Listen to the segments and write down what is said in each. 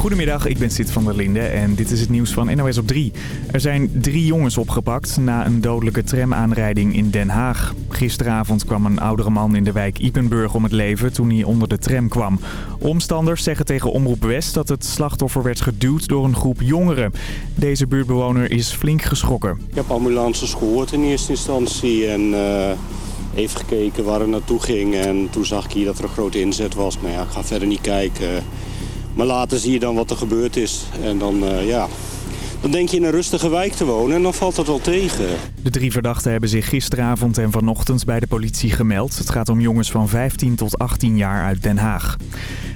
Goedemiddag, ik ben Sid van der Linde en dit is het nieuws van NOS op 3. Er zijn drie jongens opgepakt na een dodelijke tramaanrijding in Den Haag. Gisteravond kwam een oudere man in de wijk Ipenburg om het leven toen hij onder de tram kwam. Omstanders zeggen tegen Omroep West dat het slachtoffer werd geduwd door een groep jongeren. Deze buurtbewoner is flink geschrokken. Ik heb ambulances gehoord in eerste instantie en... Uh even gekeken waar het naartoe ging. En toen zag ik hier dat er een grote inzet was. Maar ja, ik ga verder niet kijken. Maar later zie je dan wat er gebeurd is. En dan, uh, ja, dan denk je in een rustige wijk te wonen en dan valt dat wel tegen. De drie verdachten hebben zich gisteravond en vanochtend bij de politie gemeld. Het gaat om jongens van 15 tot 18 jaar uit Den Haag.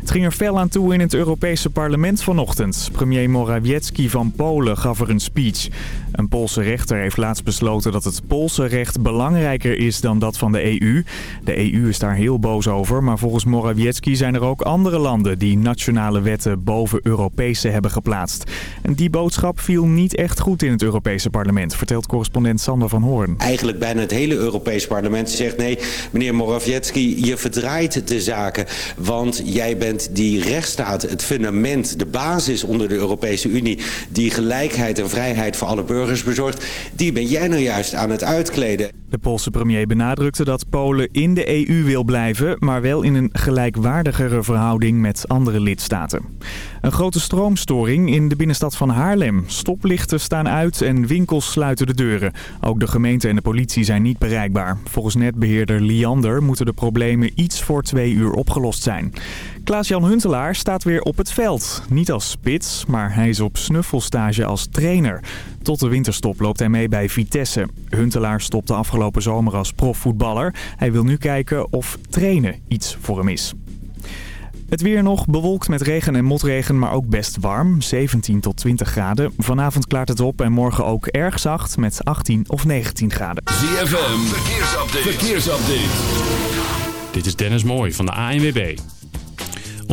Het ging er fel aan toe in het Europese parlement vanochtend. Premier Morawiecki van Polen gaf er een speech. Een Poolse rechter heeft laatst besloten dat het Poolse recht belangrijker is dan dat van de EU. De EU is daar heel boos over, maar volgens Morawiecki zijn er ook andere landen die nationale wetten boven Europese hebben geplaatst. En die boodschap viel niet echt goed in het Europese parlement, vertelt correspondent Sander van Hoorn. Eigenlijk bijna het hele Europese parlement zegt nee, meneer Morawiecki, je verdraait de zaken, want jij bent die rechtsstaat, het fundament, de basis onder de Europese Unie... die gelijkheid en vrijheid voor alle burgers die ben jij nou juist aan het uitkleden. De Poolse premier benadrukte dat Polen in de EU wil blijven... maar wel in een gelijkwaardigere verhouding met andere lidstaten. Een grote stroomstoring in de binnenstad van Haarlem. Stoplichten staan uit en winkels sluiten de deuren. Ook de gemeente en de politie zijn niet bereikbaar. Volgens netbeheerder Liander moeten de problemen iets voor twee uur opgelost zijn. Klaas-Jan Huntelaar staat weer op het veld. Niet als spits, maar hij is op snuffelstage als trainer. Tot de winterstop loopt hij mee bij Vitesse. Huntelaar stopte afgelopen zomer als profvoetballer. Hij wil nu kijken of trainen iets voor hem is. Het weer nog bewolkt met regen en motregen, maar ook best warm. 17 tot 20 graden. Vanavond klaart het op en morgen ook erg zacht met 18 of 19 graden. ZFM, verkeersupdate. verkeersupdate. Dit is Dennis Mooij van de ANWB.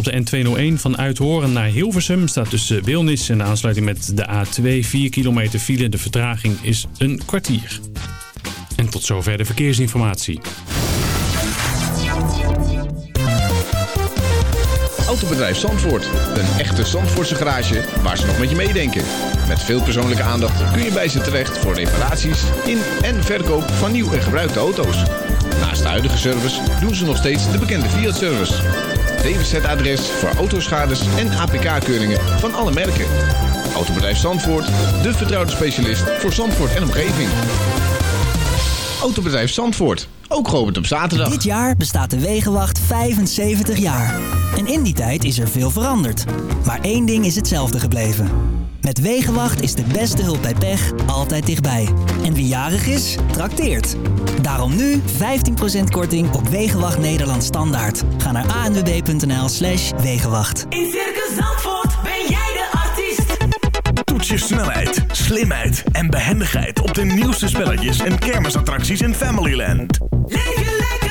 Op de N201 van Uithoren naar Hilversum staat tussen Wilnis en de aansluiting met de A2 4 kilometer file. De vertraging is een kwartier. En tot zover de verkeersinformatie. Autobedrijf Zandvoort. Een echte Zandvoortse garage waar ze nog met je meedenken. Met veel persoonlijke aandacht kun je bij ze terecht voor reparaties in en verkoop van nieuw en gebruikte auto's. Naast de huidige service doen ze nog steeds de bekende Fiat-service. DWZ-adres voor autoschades en APK-keuringen van alle merken. Autobedrijf Zandvoort, de vertrouwde specialist voor Zandvoort en omgeving. Autobedrijf Zandvoort, ook geopend op zaterdag. Dit jaar bestaat de Wegenwacht 75 jaar. En in die tijd is er veel veranderd. Maar één ding is hetzelfde gebleven. Met Wegenwacht is de beste hulp bij pech altijd dichtbij. En wie jarig is, trakteert. Daarom nu 15% korting op Wegenwacht Nederland Standaard. Ga naar anwb.nl slash Wegenwacht. In Circus Zandvoort ben jij de artiest. Toets je snelheid, slimheid en behendigheid op de nieuwste spelletjes en kermisattracties in Familyland. Leef je lekker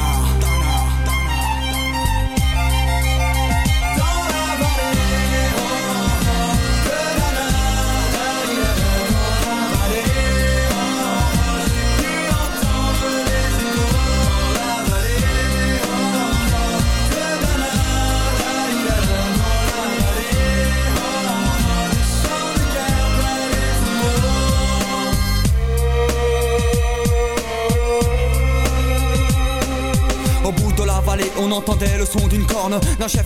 Entendait le son d'une corne D'un chef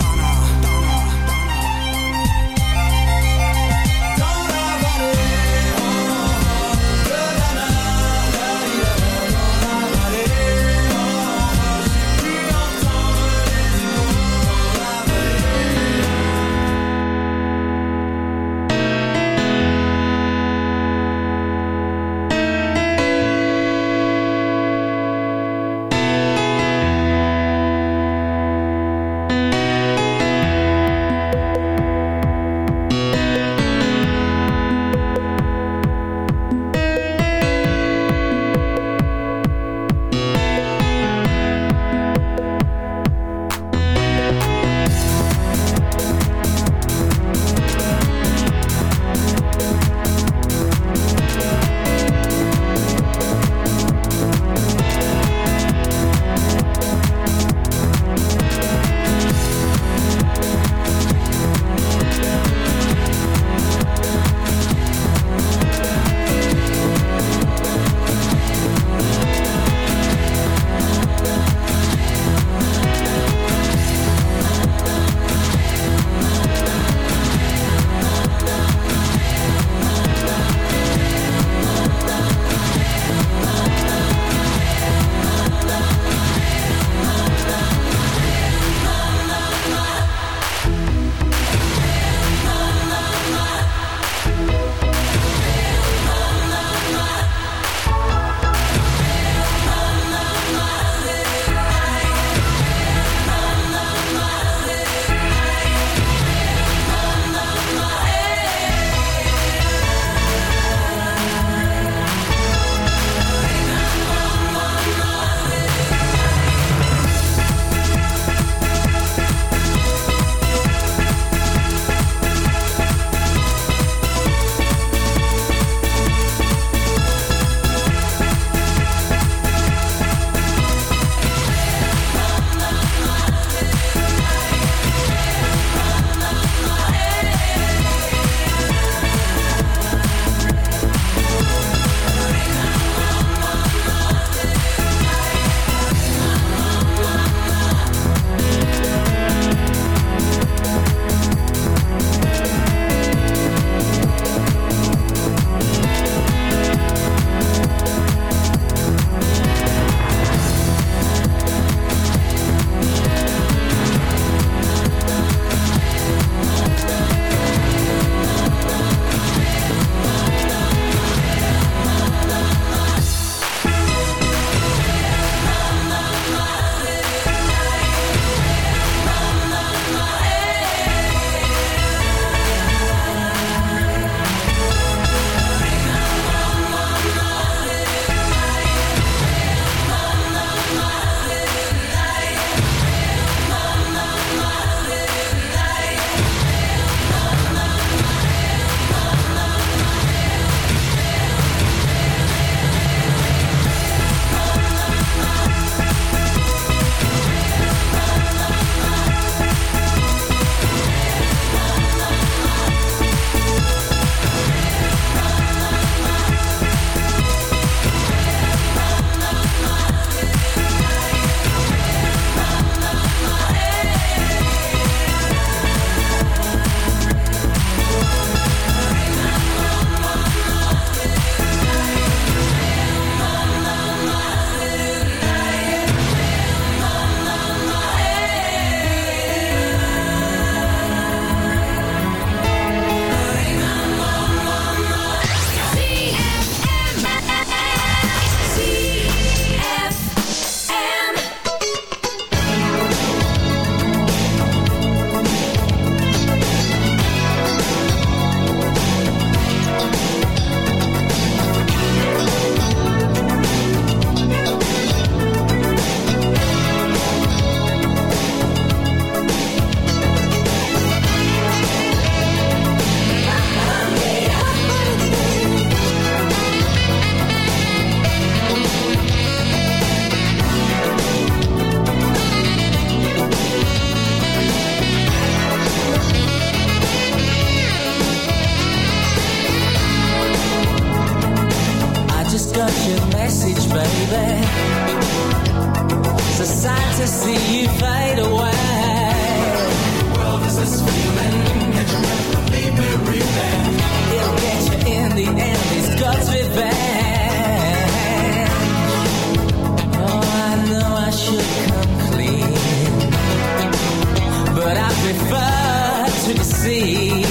see.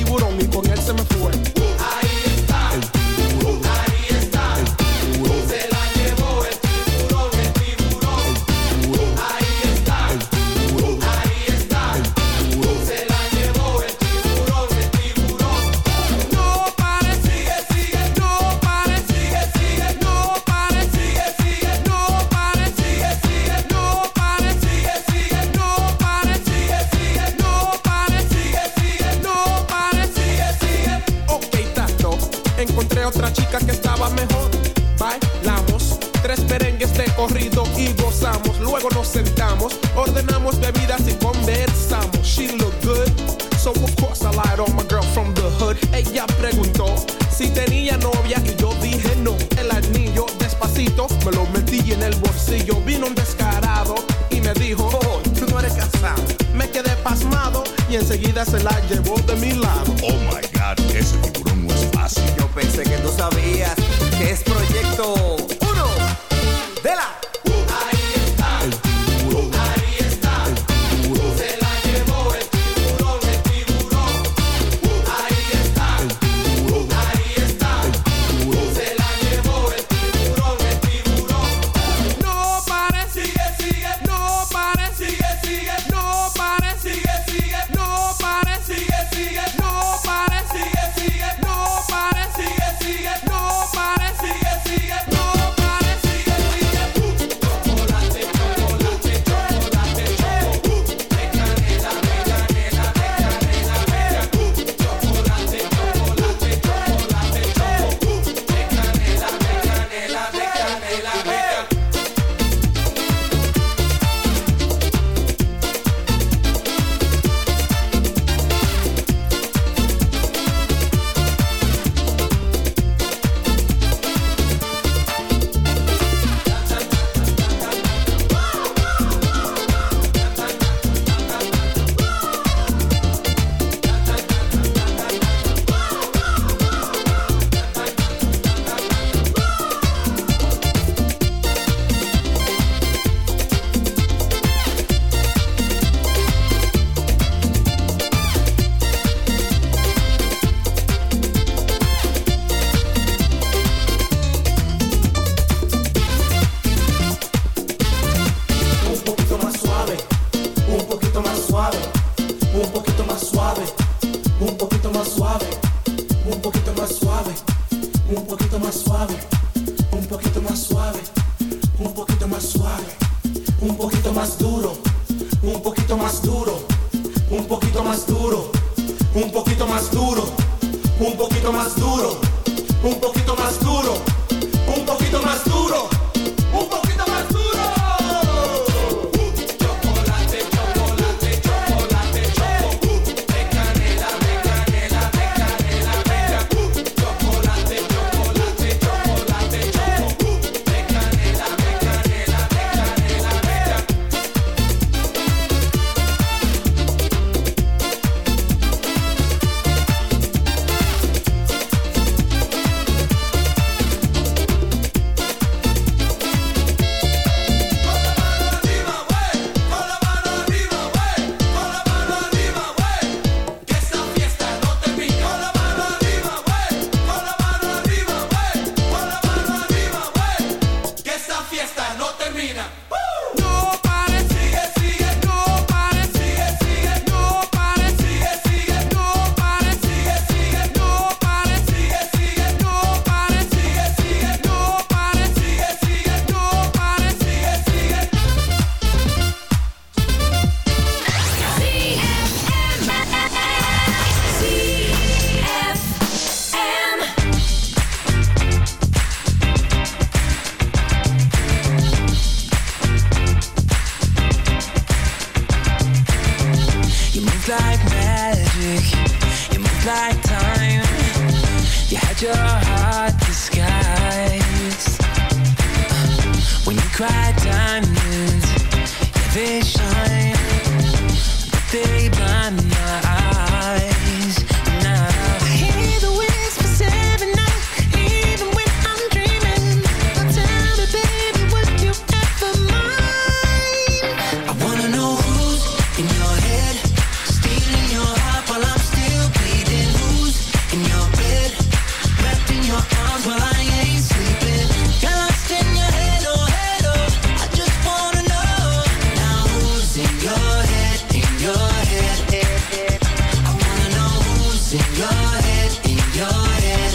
in your head, in your head.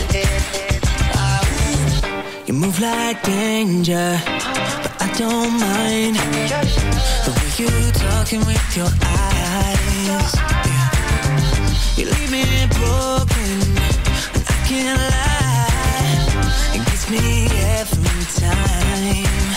You move like danger, but I don't mind. The way you talking with your eyes. Yeah. You leave me broken, I can't lie. It gets me every time.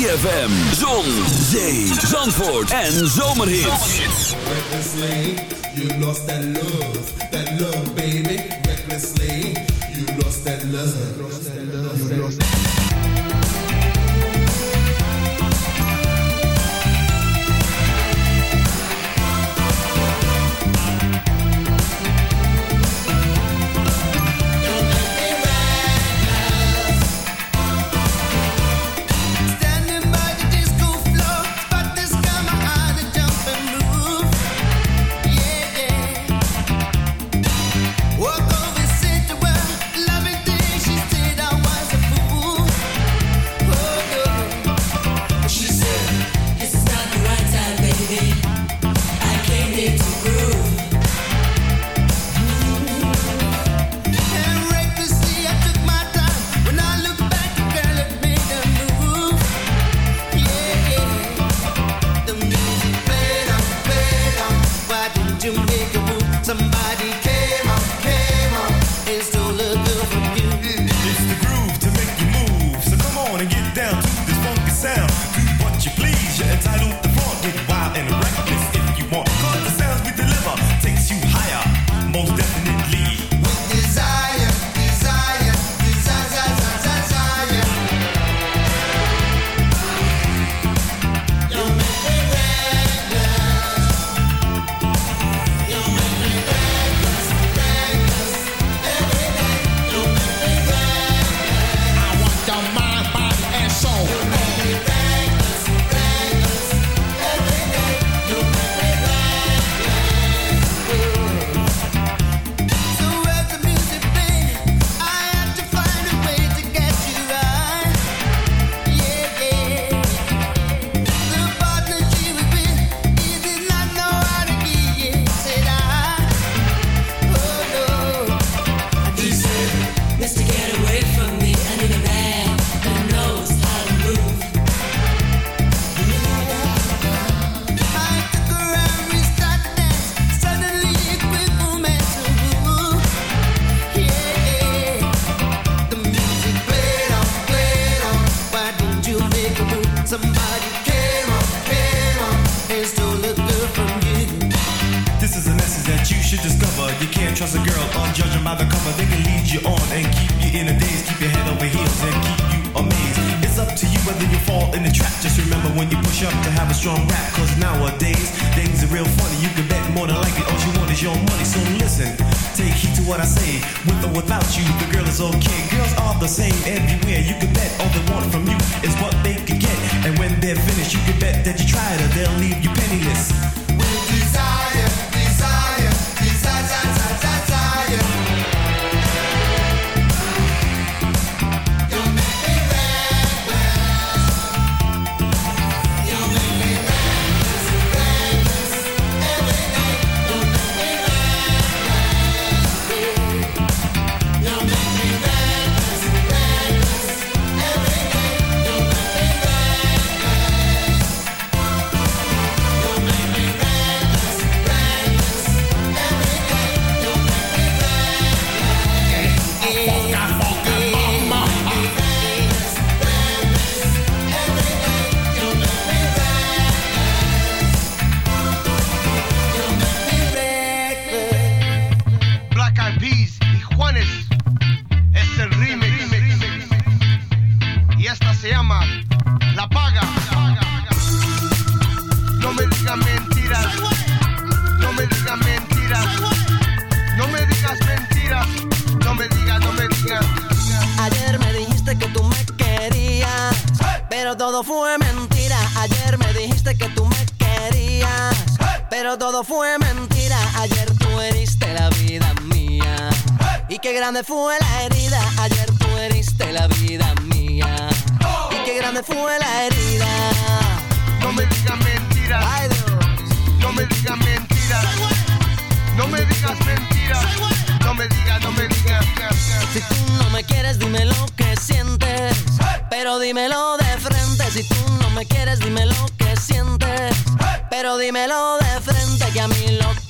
ZFM, Zon, Zee, Zandvoort en Zomerhits. Zomerhits. esta se llama La Paga. No me digas mentiras. No me digas mentiras. No me digas mentiras. No me digas, no me digas. Ayer me dijiste que tú me querías, pero todo fue mentira. Ayer me dijiste que tú me querías, pero todo fue mentira. Ayer tú heriste la vida mía. Y qué grande fue la herida, ayer tú heriste la vida mía. Y qué grande fue la herida. No me digas mentiras. Ay, no me digas mentiras. No me digas mentiras. No me digas, no me digas. Si tú no me quieres, dime lo que sientes. Pero dímelo de frente. Si tú no me quieres, dime lo que sientes. Pero dímelo de frente. Que a mí lo que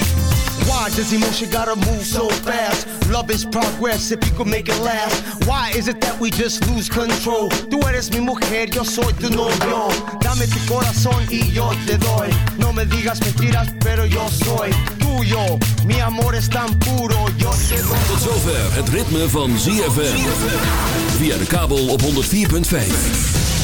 Why does emotion gotta move so fast? Love is progress if you could make it last. Why is it that we just lose control? Tú eres mi mujer, yo soy tu novio. Dame tu corazón y yo te doy. No me digas mentiras, pero yo soy tuyo. Mi amor es tan puro, yo te doy. Tot zover het ritme van ZFM. Via de kabel op 104.5.